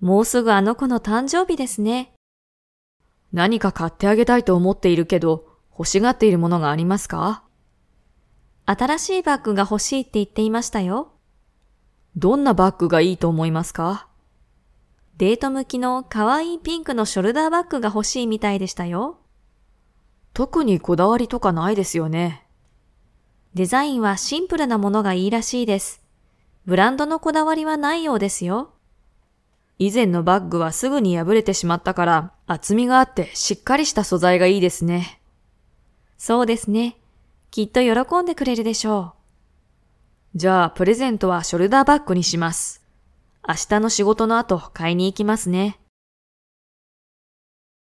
もうすぐあの子の誕生日ですね。何か買ってあげたいと思っているけど、欲しがっているものがありますか？新しいバッグが欲しいって言っていましたよ。どんなバッグがいいと思いますか？デート向きの可愛いピンクのショルダーバッグが欲しいみたいでしたよ。特にこだわりとかないですよね。デザインはシンプルなものがいいらしいです。ブランドのこだわりはないようですよ。以前のバッグはすぐに破れてしまったから厚みがあってしっかりした素材がいいですね。そうですね。きっと喜んでくれるでしょう。じゃあプレゼントはショルダーバッグにします。明日の仕事の後買いに行きますね。